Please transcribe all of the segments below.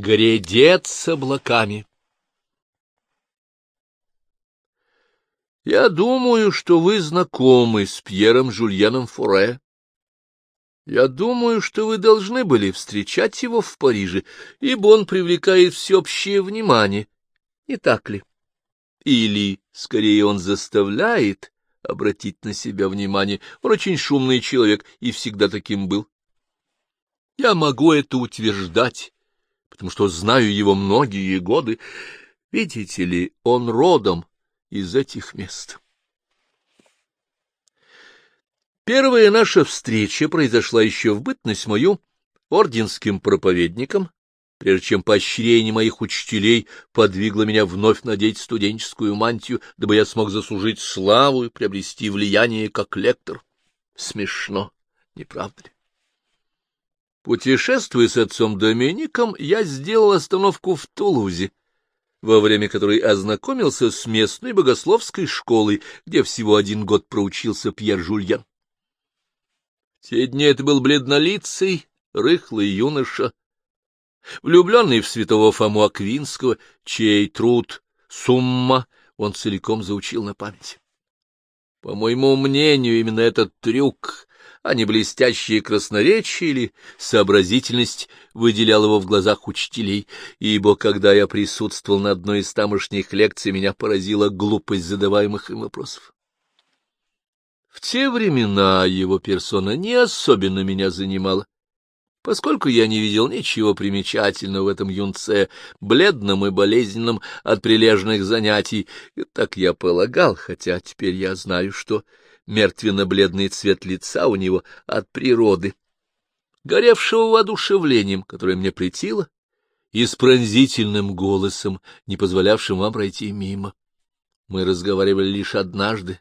Грядет с облаками. Я думаю, что вы знакомы с Пьером Жульеном Фуре. Я думаю, что вы должны были встречать его в Париже, ибо он привлекает всеобщее внимание, не так ли? Или, скорее, он заставляет обратить на себя внимание. Он очень шумный человек и всегда таким был. Я могу это утверждать, потому что знаю его многие годы. Видите ли, он родом из этих мест. Первая наша встреча произошла еще в бытность мою орденским проповедником, прежде чем поощрение моих учителей подвигло меня вновь надеть студенческую мантию, дабы я смог заслужить славу и приобрести влияние как лектор. Смешно, не правда ли? Путешествуя с отцом Домиником, я сделал остановку в Тулузе, во время которой ознакомился с местной богословской школой, где всего один год проучился Пьер Жульян. В те дни это был бледнолицый, рыхлый юноша, влюбленный в святого Фому Аквинского, чей труд «Сумма» он целиком заучил на память. По моему мнению, именно этот трюк а не блестящее красноречие или сообразительность выделял его в глазах учителей, ибо когда я присутствовал на одной из тамошних лекций, меня поразила глупость задаваемых им вопросов. В те времена его персона не особенно меня занимала, поскольку я не видел ничего примечательного в этом юнце, бледном и болезненном от прилежных занятий, и так я полагал, хотя теперь я знаю, что мертвенно-бледный цвет лица у него от природы, горевшего воодушевлением, которое мне претило, и с пронзительным голосом, не позволявшим вам пройти мимо. Мы разговаривали лишь однажды.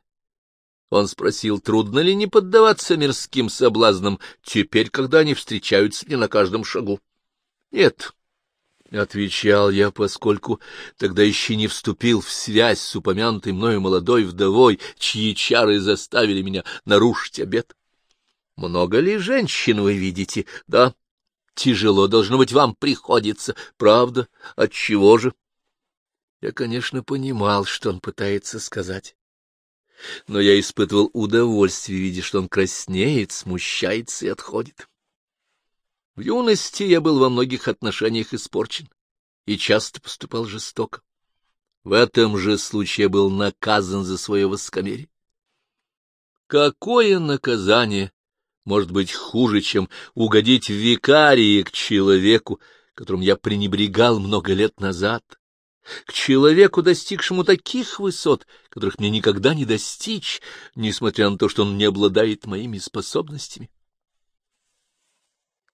Он спросил, трудно ли не поддаваться мирским соблазнам теперь, когда они встречаются мне на каждом шагу. — Нет, — отвечал я, поскольку тогда еще не вступил в связь с упомянутой мною молодой вдовой, чьи чары заставили меня нарушить обет. — Много ли женщин вы видите? — Да. — Тяжело, должно быть, вам приходится. — Правда? Отчего же? Я, конечно, понимал, что он пытается сказать. Но я испытывал удовольствие, видя, что он краснеет, смущается и отходит. В юности я был во многих отношениях испорчен и часто поступал жестоко. В этом же случае был наказан за свое воскомерие. Какое наказание может быть хуже, чем угодить в викарии к человеку, которым я пренебрегал много лет назад, к человеку, достигшему таких высот, которых мне никогда не достичь, несмотря на то, что он не обладает моими способностями?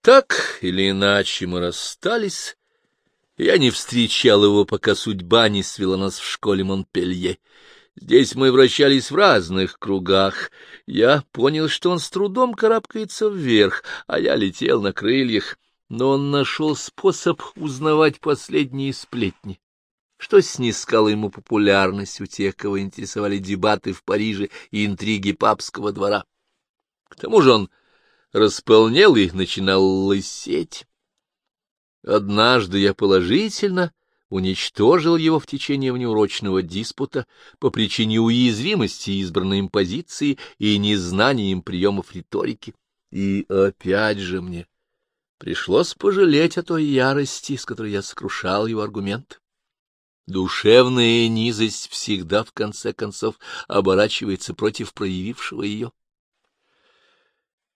Так или иначе мы расстались. Я не встречал его, пока судьба не свела нас в школе Монпелье. Здесь мы вращались в разных кругах. Я понял, что он с трудом карабкается вверх, а я летел на крыльях. Но он нашел способ узнавать последние сплетни, что снискало ему популярность у тех, кого интересовали дебаты в Париже и интриги папского двора. К тому же он располнел и начинал лысеть. Однажды я положительно уничтожил его в течение внеурочного диспута по причине уязвимости избранной им позиции и незнания им приемов риторики. И опять же мне пришлось пожалеть о той ярости, с которой я сокрушал его аргумент. Душевная низость всегда, в конце концов, оборачивается против проявившего ее.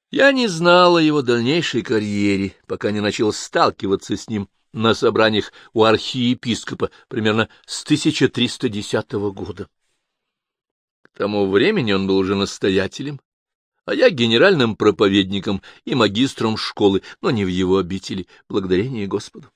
Я не знал о его дальнейшей карьере, пока не начал сталкиваться с ним на собраниях у архиепископа примерно с 1310 года. К тому времени он был уже настоятелем, а я генеральным проповедником и магистром школы, но не в его обители, благодарение Господу.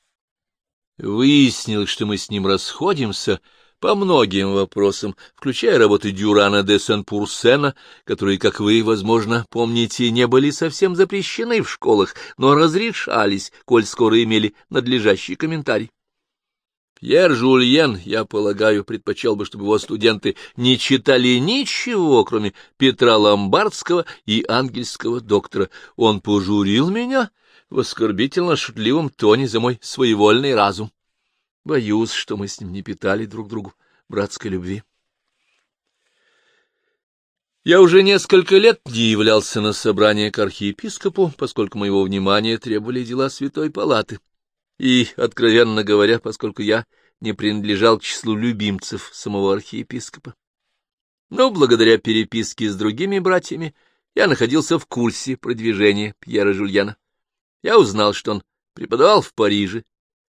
Выяснилось, что мы с ним расходимся по многим вопросам, включая работы Дюрана де Сен-Пурсена, которые, как вы, возможно, помните, не были совсем запрещены в школах, но разрешались, коль скоро имели надлежащий комментарий. Пьер Жульен, я полагаю, предпочел бы, чтобы его студенты не читали ничего, кроме Петра Ломбардского и ангельского доктора. Он пожурил меня в оскорбительно-шутливом тоне за мой своевольный разум. Боюсь, что мы с ним не питали друг другу братской любви. Я уже несколько лет не являлся на собрание к архиепископу, поскольку моего внимания требовали дела Святой Палаты. И, откровенно говоря, поскольку я не принадлежал к числу любимцев самого архиепископа. Но благодаря переписке с другими братьями я находился в курсе продвижения Пьера Жульяна. Я узнал, что он преподавал в Париже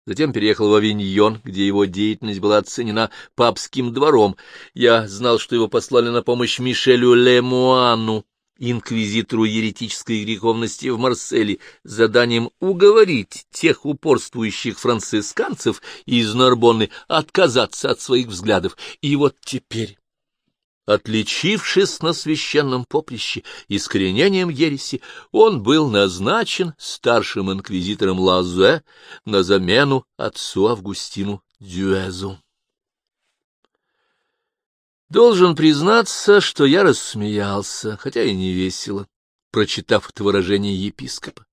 Затем переехал в Авиньон, где его деятельность была оценена папским двором. Я знал, что его послали на помощь Мишелю Лемуану, инквизитору еретической греховности в Марселе, с заданием уговорить тех упорствующих францисканцев из Норбонны отказаться от своих взглядов. И вот теперь Отличившись на священном поприще искоренением ереси, он был назначен старшим инквизитором Лазе на замену отцу Августину Дюэзу. Должен признаться, что я рассмеялся, хотя и не весело, прочитав это выражение епископа,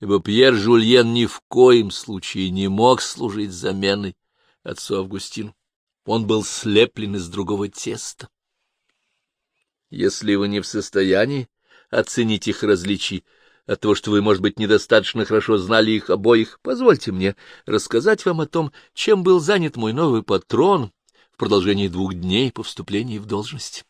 ибо Пьер Жульен ни в коем случае не мог служить заменой отцу Августину. Он был слеплен из другого теста. Если вы не в состоянии оценить их различий, от того, что вы, может быть, недостаточно хорошо знали их обоих, позвольте мне рассказать вам о том, чем был занят мой новый патрон в продолжении двух дней по вступлении в должность.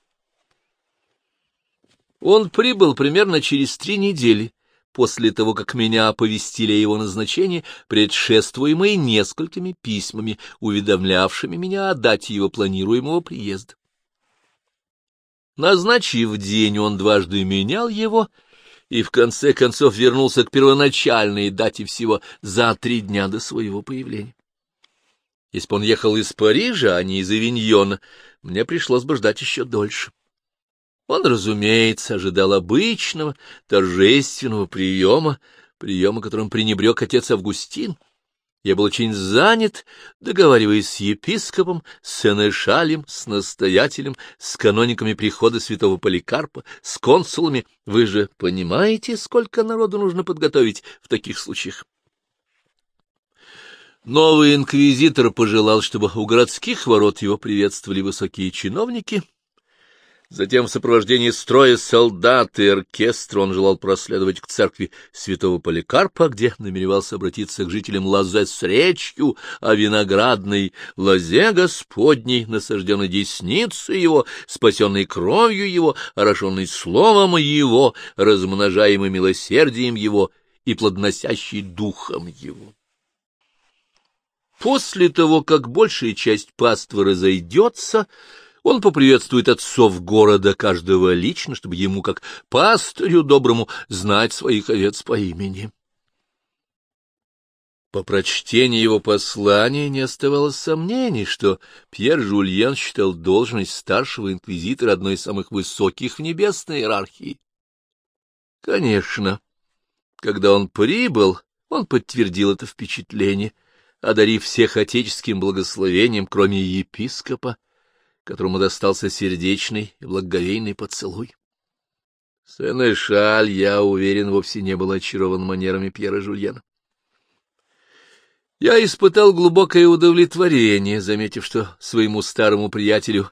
Он прибыл примерно через три недели после того, как меня оповестили о его назначении, предшествуемые несколькими письмами, уведомлявшими меня о дате его планируемого приезда. Назначив день, он дважды менял его и в конце концов вернулся к первоначальной дате всего за три дня до своего появления. Если бы он ехал из Парижа, а не из Авиньона, мне пришлось бы ждать еще дольше. Он, разумеется, ожидал обычного торжественного приема, приема, которым пренебрег отец Августин — я был очень занят, договариваясь с епископом, с сенешалем, с настоятелем, с канониками прихода святого Поликарпа, с консулами. Вы же понимаете, сколько народу нужно подготовить в таких случаях? Новый инквизитор пожелал, чтобы у городских ворот его приветствовали высокие чиновники, Затем в сопровождении строя солдат и оркестра он желал проследовать к церкви святого Поликарпа, где намеревался обратиться к жителям Лазе с речью о виноградной лозе Господней, насажденной десницей его, спасенной кровью его, орошенной словом его, размножаемой милосердием его и плодносящей духом его. После того, как большая часть паствы разойдется, он поприветствует отцов города каждого лично, чтобы ему, как пастырю доброму, знать своих овец по имени. По прочтении его послания не оставалось сомнений, что Пьер Жульен считал должность старшего инквизитора одной из самых высоких в небесной иерархии. Конечно, когда он прибыл, он подтвердил это впечатление, одарив всех отеческим благословением, кроме епископа, которому достался сердечный и благоговейный поцелуй. Сенешаль, я уверен, вовсе не был очарован манерами Пьера Жульена. Я испытал глубокое удовлетворение, заметив, что своему старому приятелю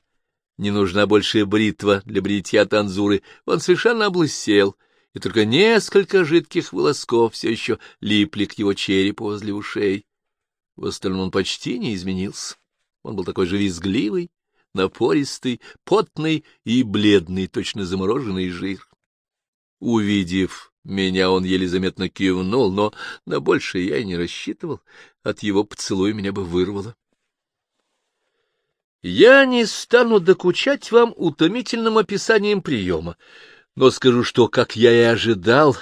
не нужна больше бритва для бритья танзуры. Он совершенно облысел, и только несколько жидких волосков все еще липли к его черепу возле ушей. В остальном он почти не изменился. Он был такой же визгливый, напористый, потный и бледный, точно замороженный жир. Увидев меня, он еле заметно кивнул, но на большее я и не рассчитывал. От его поцелуя меня бы вырвало. Я не стану докучать вам утомительным описанием приема, но скажу, что, как я и ожидал,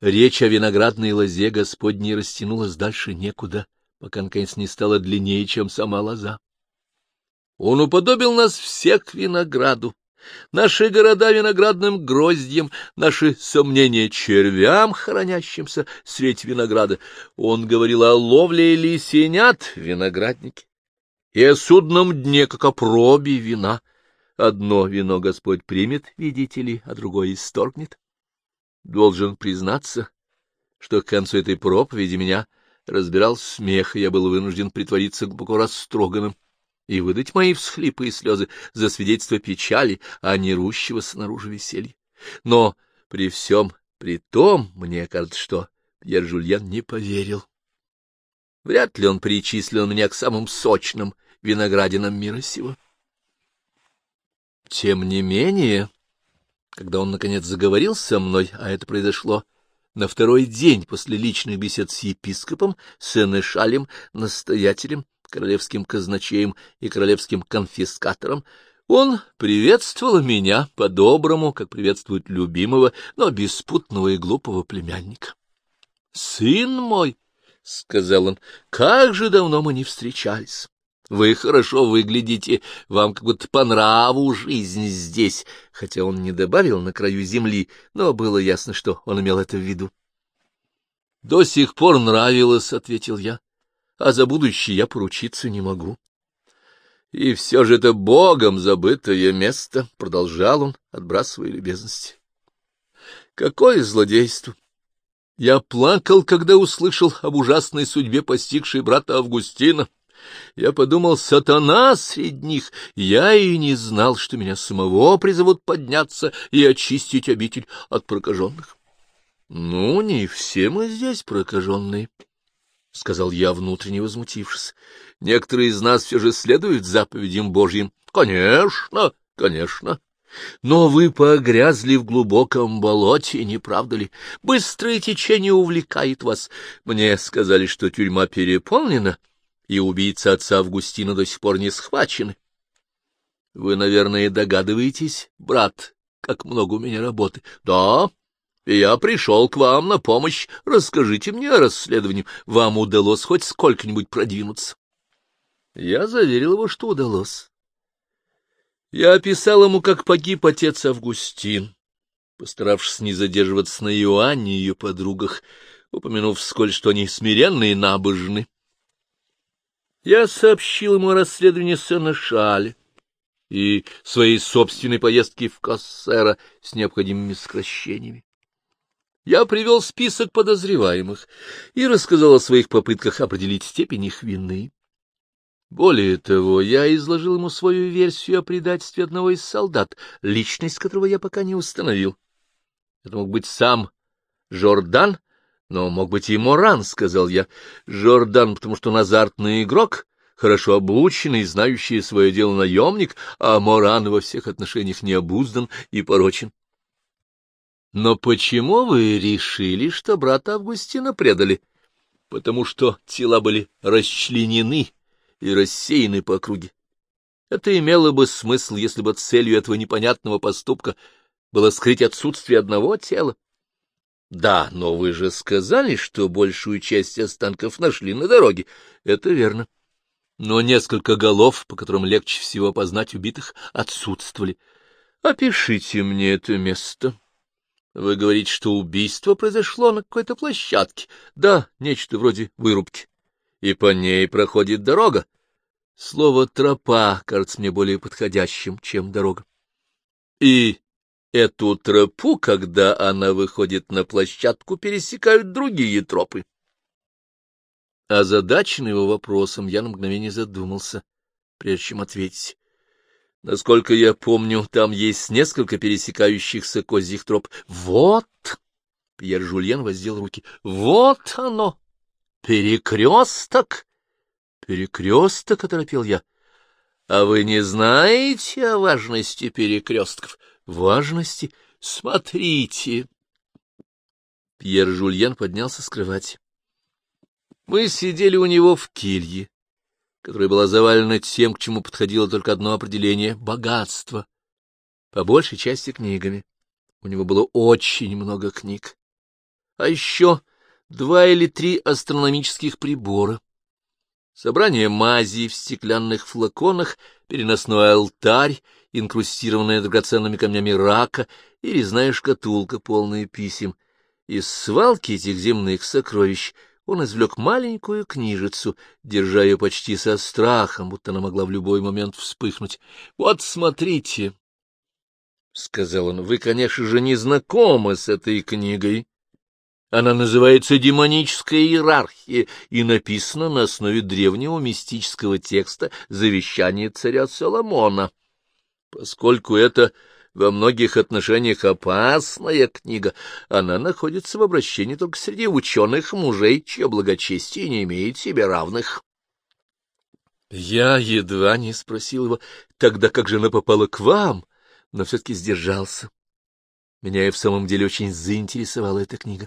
речь о виноградной лозе Господней растянулась дальше некуда, пока, наконец, не стала длиннее, чем сама лоза. Он уподобил нас всех винограду, наши города виноградным гроздьям, наши сомнения червям, хранящимся средь винограда. Он говорил о ловле лисенят в винограднике и о судном дне, как о пробе вина. Одно вино Господь примет, видите ли, а другое исторгнет. Должен признаться, что к концу этой проповеди меня разбирал смех, и я был вынужден притвориться глубоко растроганным и выдать мои всхлипы и слезы за свидетельство печали, а не рущегося снаружи веселья. Но при всем при том, мне кажется, что Пьер Жульен не поверил. Вряд ли он причислил меня к самым сочным виноградинам мира сего. Тем не менее, когда он, наконец, заговорил со мной, а это произошло на второй день после личных бесед с епископом, сенешалем, настоятелем, королевским казначеем и королевским конфискатором, он приветствовал меня по-доброму, как приветствует любимого, но беспутного и глупого племянника. — Сын мой, — сказал он, — как же давно мы не встречались. Вы хорошо выглядите, вам как будто по нраву жизнь здесь, хотя он не добавил на краю земли, но было ясно, что он имел это в виду. — До сих пор нравилось, — ответил я, — а за будущее я поручиться не могу. И все же это богом забытое место, — продолжал он, отбрасывая любезности. Какое злодейство! Я плакал, когда услышал об ужасной судьбе, постигшей брата Августина. Я подумал, сатана среди них. Я и не знал, что меня самого призовут подняться и очистить обитель от прокаженных. Ну, не все мы здесь прокаженные, — сказал я, внутренне возмутившись. Некоторые из нас все же следуют заповедям Божьим. Конечно, конечно. Но вы погрязли в глубоком болоте, не правда ли? Быстрое течение увлекает вас. Мне сказали, что тюрьма переполнена, и убийца отца Августина до сих пор не схвачены. Вы, наверное, догадываетесь, брат, как много у меня работы. Да, я пришел к вам на помощь. Расскажите мне о расследовании. Вам удалось хоть сколько-нибудь продвинуться? Я заверил его, что удалось. Я описал ему, как погиб отец Августин, постаравшись не задерживаться на Иоанне и ее подругах, упомянув вскользь, что они смиренные и набожны. Я сообщил ему о расследовании сына Шаля и своей собственной поездки в Кассера с необходимыми сокращениями. Я привел список подозреваемых и рассказал о своих попытках определить степень их вины. Более того, я изложил ему свою версию о предательстве одного из солдат, личность которого я пока не установил. Это мог быть сам Жордан, но мог быть и Моран, — сказал я. Жордан, потому что он азартный игрок, хорошо обученный, знающий свое дело наемник, а Моран во всех отношениях необуздан и порочен. Но почему вы решили, что брата Августина предали? Потому что тела были расчленены и рассеяны по округе. Это имело бы смысл, если бы целью этого непонятного поступка было скрыть отсутствие одного тела. Да, но вы же сказали, что большую часть останков нашли на дороге. Это верно. Но несколько голов, по которым легче всего познать убитых, отсутствовали. Опишите мне это место. Вы говорите, что убийство произошло на какой-то площадке. Да, нечто вроде вырубки. И по ней проходит дорога. Слово «тропа» кажется мне более подходящим, чем «дорога». И эту тропу, когда она выходит на площадку, пересекают другие тропы. Озадаченный его вопросом, я на мгновение задумался, прежде чем ответить. Насколько я помню, там есть несколько пересекающихся козьих троп. Вот! Пьер Жульен воздел руки. Вот оно! Перекресток! Перекресток, — оторопел я. — А вы не знаете о важности перекрестков? — Важности? Смотрите. Пьер Жульен поднялся с кровати. Мы сидели у него в келье, которая была завалена тем, к чему подходило только одно определение — богатство, по большей части книгами. У него было очень много книг. А еще два или три астрономических прибора собрание мази в стеклянных флаконах, переносной алтарь, инкрустированная драгоценными камнями рака и резная шкатулка, полная писем. Из свалки этих земных сокровищ он извлек маленькую книжицу, держа ее почти со страхом, будто она могла в любой момент вспыхнуть. — Вот смотрите, — сказал он, — вы, конечно же, не знакомы с этой книгой. Она называется «Демоническая иерархия» и написана на основе древнего мистического текста «Завещание царя Соломона». Поскольку это во многих отношениях опасная книга, она находится в обращении только среди ученых мужей, чье благочестие не имеет себе равных. Я едва не спросил его, тогда как же она попала к вам, но все-таки сдержался. Меня и в самом деле очень заинтересовала эта книга.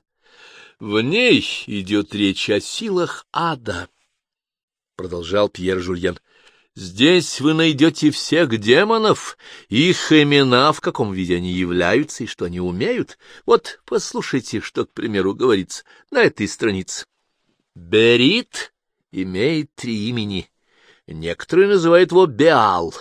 В ней идет речь о силах ада, — продолжал Пьер Жульен. Здесь вы найдете всех демонов, их имена, в каком виде они являются и что они умеют. Вот послушайте, что, к примеру, говорится на этой странице. Берит имеет три имени. Некоторые называют его Беал,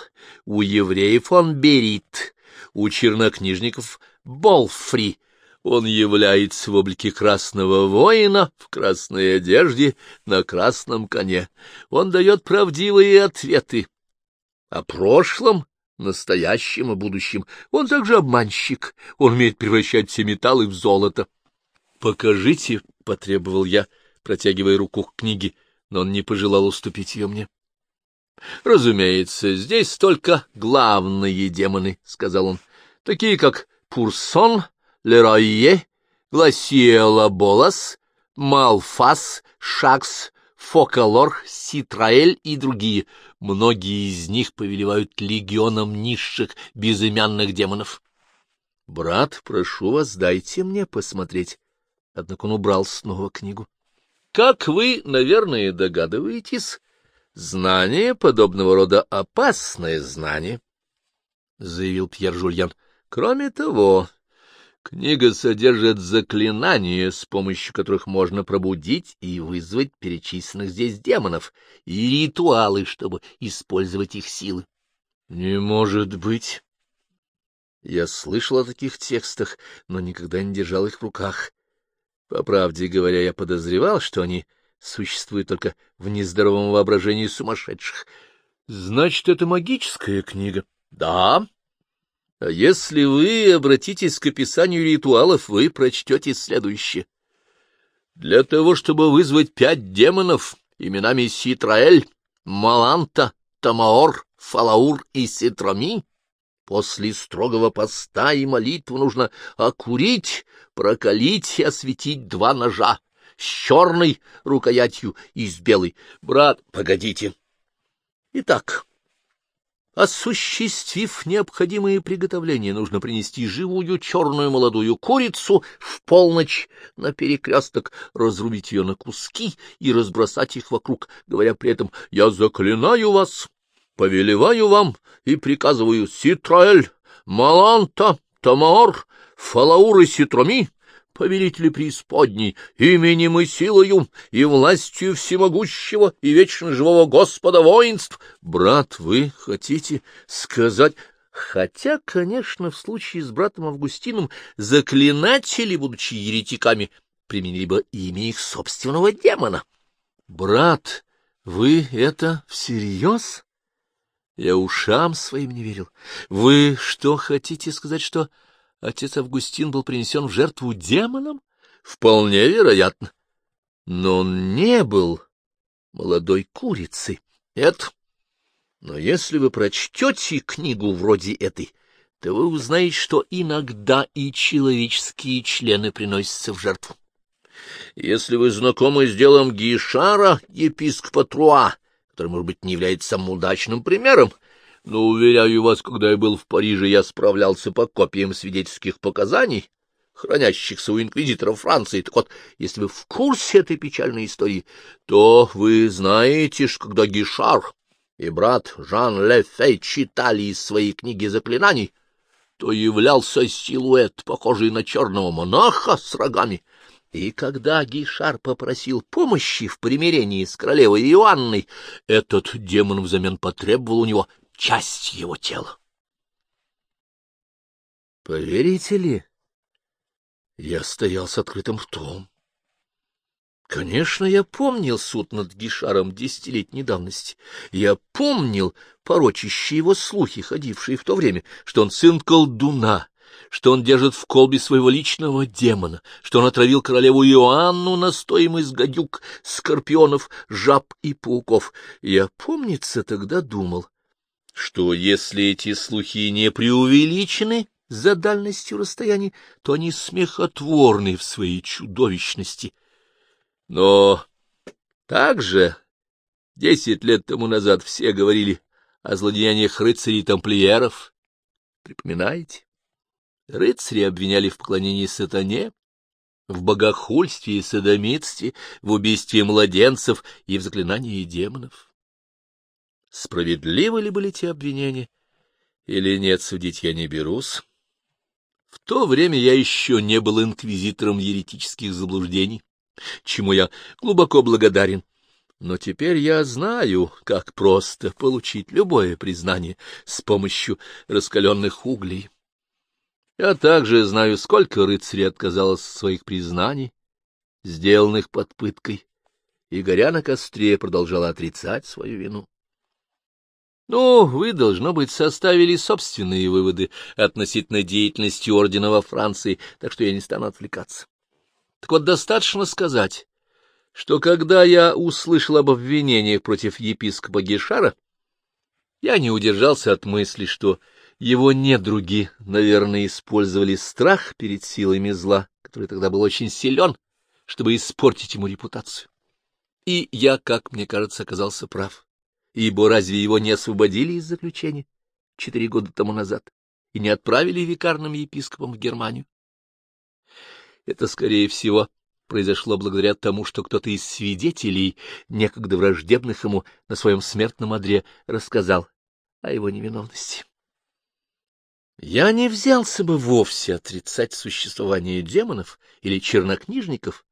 у евреев он Берит, у чернокнижников — Болфри, он является в облике красного воина, в красной одежде, на красном коне. Он дает правдивые ответы. О прошлом, настоящем и будущем. Он также обманщик. Он умеет превращать все металлы в золото. — Покажите, — потребовал я, протягивая руку к книге, но он не пожелал уступить ее мне. — Разумеется, здесь только главные демоны, — сказал он, — такие как Пурсон, Леройе, Гласиэла Болас, Малфас, Шакс, Фокалор, Ситраэль и другие. Многие из них повелевают легионом низших безымянных демонов. — Брат, прошу вас, дайте мне посмотреть. Однако он убрал снова книгу. — Как вы, наверное, догадываетесь, знание подобного рода — опасное знание, — заявил Пьер Жульян. — Кроме того, Книга содержит заклинания, с помощью которых можно пробудить и вызвать перечисленных здесь демонов, и ритуалы, чтобы использовать их силы. Не может быть. Я слышал о таких текстах, но никогда не держал их в руках. По правде говоря, я подозревал, что они существуют только в нездоровом воображении сумасшедших. Значит, это магическая книга? Да. А если вы обратитесь к описанию ритуалов, вы прочтете следующее. Для того, чтобы вызвать пять демонов именами Ситраэль, Маланта, Тамаор, Фалаур и Ситрами, после строгого поста и молитвы нужно окурить, прокалить и осветить два ножа с черной рукоятью и с белой. Брат, погодите. Итак, Осуществив необходимые приготовления, нужно принести живую черную молодую курицу в полночь на перекресток, разрубить ее на куски и разбросать их вокруг, говоря при этом «Я заклинаю вас, повелеваю вам и приказываю Ситраэль, Маланта, Тамаор, Фалаур и Ситроми, повелители преисподней, именем и силою, и властью всемогущего и вечно живого Господа воинств. Брат, вы хотите сказать... Хотя, конечно, в случае с братом Августином заклинатели, будучи еретиками, применили бы имя их собственного демона. Брат, вы это всерьез? Я ушам своим не верил. Вы что, хотите сказать, что отец Августин был принесен в жертву демонам? Вполне вероятно. Но он не был молодой курицей. Это... Но если вы прочтете книгу вроде этой, то вы узнаете, что иногда и человеческие члены приносятся в жертву. Если вы знакомы с делом Гишара, епископа Труа, который, может быть, не является самым удачным примером, но, уверяю вас, когда я был в Париже, я справлялся по копиям свидетельских показаний, хранящихся у инквизиторов Франции. Так вот, если вы в курсе этой печальной истории, то вы знаете, что когда Гишар и брат Жан Лефей читали из своей книги заклинаний, то являлся силуэт, похожий на черного монаха с рогами. И когда Гишар попросил помощи в примирении с королевой Иоанной, этот демон взамен потребовал у него часть его тела. Поверите ли, я стоял с открытым ртом. Конечно, я помнил суд над Гишаром десятилетней давности. Я помнил порочащие его слухи, ходившие в то время, что он сын колдуна, что он держит в колбе своего личного демона, что он отравил королеву Иоанну настоем из гадюк, скорпионов, жаб и пауков. Я, помнится, тогда думал, что если эти слухи не преувеличены за дальностью расстояний, то они смехотворны в своей чудовищности. Но также десять лет тому назад все говорили о злодеяниях рыцарей-тамплиеров. Припоминаете? Рыцари обвиняли в поклонении сатане, в богохульстве и садомитстве, в убийстве младенцев и в заклинании демонов. Справедливы ли были те обвинения или нет, судить я не берусь. В то время я еще не был инквизитором еретических заблуждений, чему я глубоко благодарен. Но теперь я знаю, как просто получить любое признание с помощью раскаленных углей. Я также знаю, сколько рыцарей отказалось от своих признаний, сделанных под пыткой, и, горя на костре, продолжала отрицать свою вину. Ну, вы, должно быть, составили собственные выводы относительно деятельности ордена во Франции, так что я не стану отвлекаться. Так вот, достаточно сказать, что когда я услышал об обвинениях против епископа Гешара, я не удержался от мысли, что его недруги, наверное, использовали страх перед силами зла, который тогда был очень силен, чтобы испортить ему репутацию. И я, как мне кажется, оказался прав ибо разве его не освободили из заключения четыре года тому назад и не отправили викарным епископом в Германию? Это, скорее всего, произошло благодаря тому, что кто-то из свидетелей, некогда враждебных ему на своем смертном одре, рассказал о его невиновности. Я не взялся бы вовсе отрицать существование демонов или чернокнижников,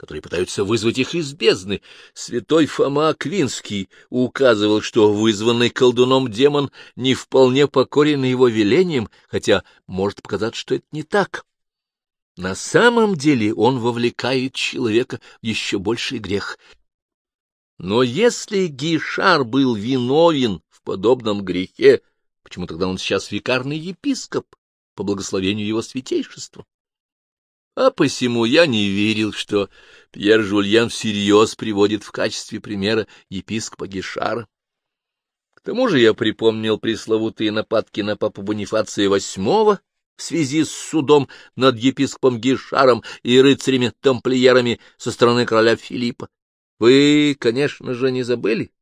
которые пытаются вызвать их из бездны. Святой Фома Аквинский указывал, что вызванный колдуном демон не вполне покорен его велением, хотя может показаться, что это не так. На самом деле он вовлекает человека в еще больший грех. Но если Гишар был виновен в подобном грехе, почему тогда он сейчас викарный епископ по благословению его святейшества? А посему я не верил, что Пьер Жульен всерьез приводит в качестве примера епископа Гешара. К тому же я припомнил пресловутые нападки на папу Бонифация VIII в связи с судом над епископом Гешаром и рыцарями-тамплиерами со стороны короля Филиппа. Вы, конечно же, не забыли,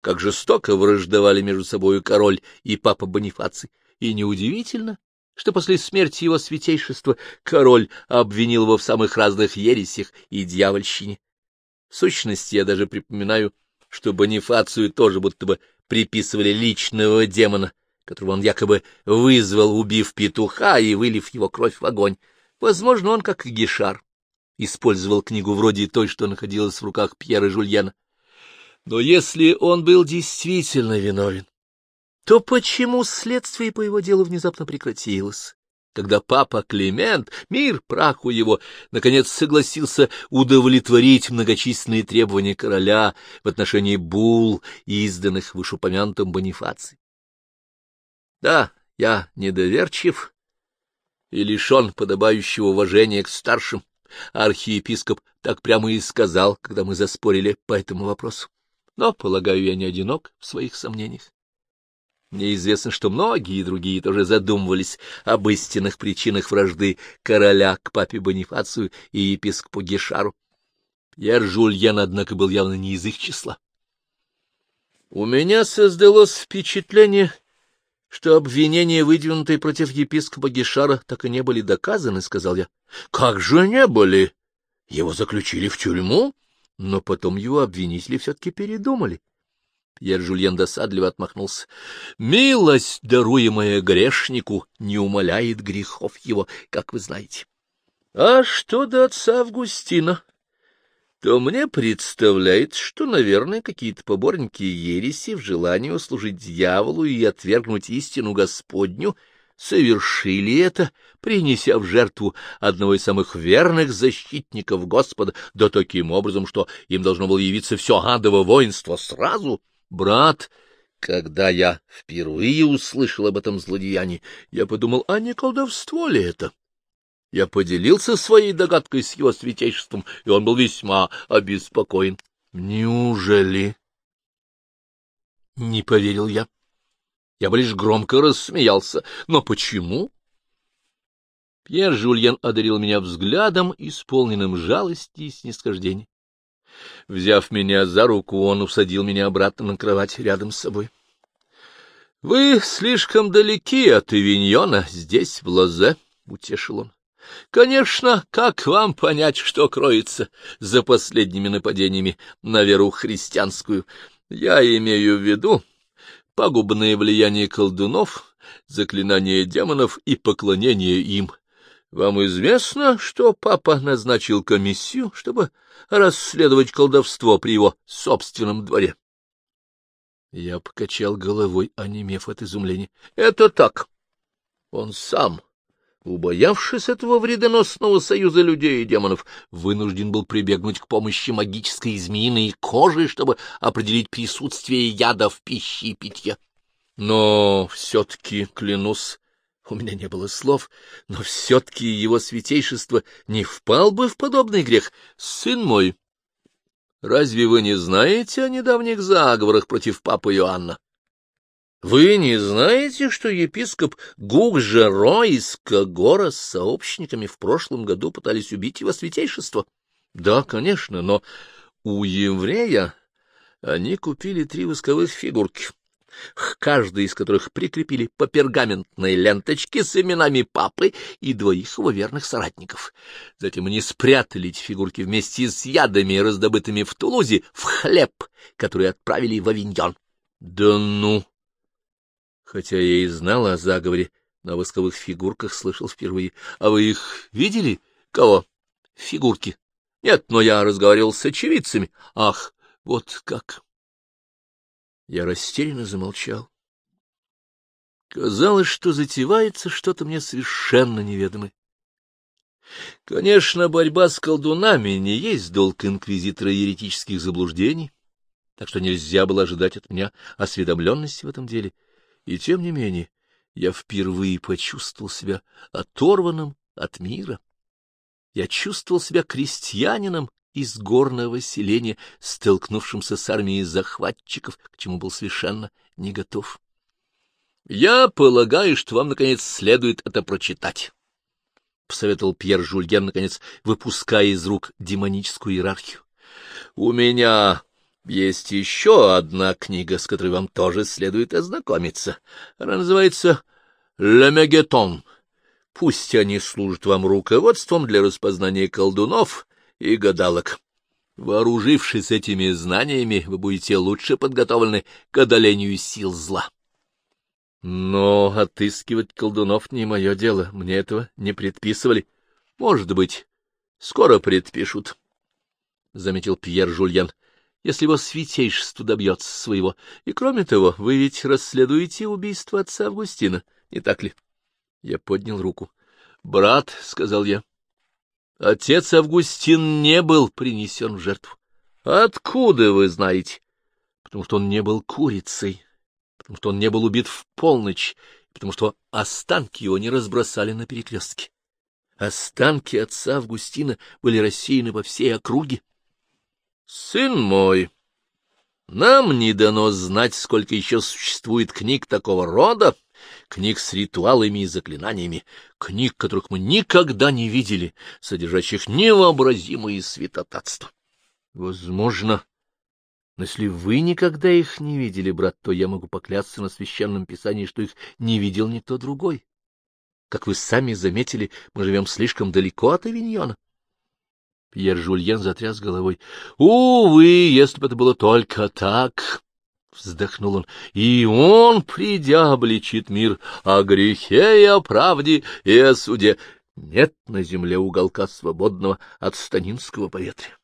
как жестоко враждовали между собой король и папа Бонифаций, и неудивительно, что после смерти его святейшества король обвинил его в самых разных ересях и дьявольщине. В сущности, я даже припоминаю, что Бонифацию тоже будто бы приписывали личного демона, которого он якобы вызвал, убив петуха и вылив его кровь в огонь. Возможно, он, как и Гишар, использовал книгу вроде той, что находилась в руках Пьера Жульена. Но если он был действительно виновен, то почему следствие по его делу внезапно прекратилось? когда папа Климент, мир праху его, наконец согласился удовлетворить многочисленные требования короля в отношении бул, изданных вышеупомянутым Бонифаций. Да, я недоверчив и лишен подобающего уважения к старшим. Архиепископ так прямо и сказал, когда мы заспорили по этому вопросу. Но, полагаю, я не одинок в своих сомнениях. Мне известно, что многие другие тоже задумывались об истинных причинах вражды короля к папе Бонифацию и епископу Гешару. Пьер Жульен, однако, был явно не из их числа. У меня создалось впечатление, что обвинения, выдвинутые против епископа Гешара, так и не были доказаны, — сказал я. — Как же не были? Его заключили в тюрьму, но потом его обвинители все-таки передумали. Пьер Жульен досадливо отмахнулся. — Милость, даруемая грешнику, не умаляет грехов его, как вы знаете. А что до отца Августина? то мне представляется, что, наверное, какие-то поборники ереси в желании услужить дьяволу и отвергнуть истину Господню совершили это, принеся в жертву одного из самых верных защитников Господа, да таким образом, что им должно было явиться все адово воинство сразу — Брат, Когда я впервые услышал об этом злодеянии, я подумал, а не колдовство ли это? Я поделился своей догадкой с его святейшеством, и он был весьма обеспокоен. — Неужели? — Не поверил я. Я бы лишь громко рассмеялся. Но почему? Пьер Жульен одарил меня взглядом, исполненным жалости и снисхождения. Взяв меня за руку, он усадил меня обратно на кровать рядом с собой. — Вы слишком далеки от Эвиньона, здесь, в Лозе, — утешил он. — Конечно, как вам понять, что кроется за последними нападениями на веру христианскую? Я имею в виду пагубное влияние колдунов, заклинание демонов и поклонение им. Вам известно, что папа назначил комиссию, чтобы расследовать колдовство при его собственном дворе? Я покачал головой, онемев от изумления. — Это так. Он сам, убоявшись этого вредоносного союза людей и демонов, вынужден был прибегнуть к помощи магической змеиной кожи, чтобы определить присутствие яда в пище и питье. Но все-таки, клянусь, у меня не было слов, но все-таки его святейшество не впал бы в подобный грех. Сын мой, разве вы не знаете о недавних заговорах против папы Иоанна? Вы не знаете, что епископ Гугжеро из Кагора с сообщниками в прошлом году пытались убить его святейшество? Да, конечно, но у еврея они купили три восковых фигурки к каждой из которых прикрепили по пергаментной ленточке с именами папы и двоих его верных соратников. Затем они спрятали эти фигурки вместе с ядами, раздобытыми в Тулузе, в хлеб, который отправили в Авиньон. Да ну! Хотя я и знал о заговоре, о восковых фигурках слышал впервые. А вы их видели? Кого? Фигурки. Нет, но я разговаривал с очевидцами. Ах, вот как! Я растерянно замолчал. Казалось, что затевается что-то мне совершенно неведомое. Конечно, борьба с колдунами не есть долг инквизитора еретических заблуждений, так что нельзя было ожидать от меня осведомленности в этом деле. И тем не менее, я впервые почувствовал себя оторванным от мира. Я чувствовал себя крестьянином из горного селения, столкнувшимся с армией захватчиков, к чему был совершенно не готов. — Я полагаю, что вам, наконец, следует это прочитать, — посоветовал Пьер Жульен, наконец, выпуская из рук демоническую иерархию. — У меня есть еще одна книга, с которой вам тоже следует ознакомиться. Она называется «Ле Мегетон». Пусть они служат вам руководством для распознания колдунов и гадалок. Вооружившись этими знаниями, вы будете лучше подготовлены к одолению сил зла. Но отыскивать колдунов не мое дело, мне этого не предписывали. Может быть, скоро предпишут, — заметил Пьер Жульен, — если его святейшество добьется своего. И кроме того, вы ведь расследуете убийство отца Августина, не так ли? Я поднял руку. — Брат, — сказал я, Отец Августин не был принесен в жертву. Откуда вы знаете? Потому что он не был курицей, потому что он не был убит в полночь, потому что останки его не разбросали на перекрестке. Останки отца Августина были рассеяны по всей округе. Сын мой, нам не дано знать, сколько еще существует книг такого рода, книг с ритуалами и заклинаниями, книг, которых мы никогда не видели, содержащих невообразимые святотатства. Возможно, но если вы никогда их не видели, брат, то я могу поклясться на священном писании, что их не видел никто другой. Как вы сами заметили, мы живем слишком далеко от Авиньона. Пьер Жульен затряс головой. — Увы, если бы это было только так! — вздохнул он. — И он, придя, обличит мир о грехе и о правде и о суде. Нет на земле уголка свободного от станинского поветрия.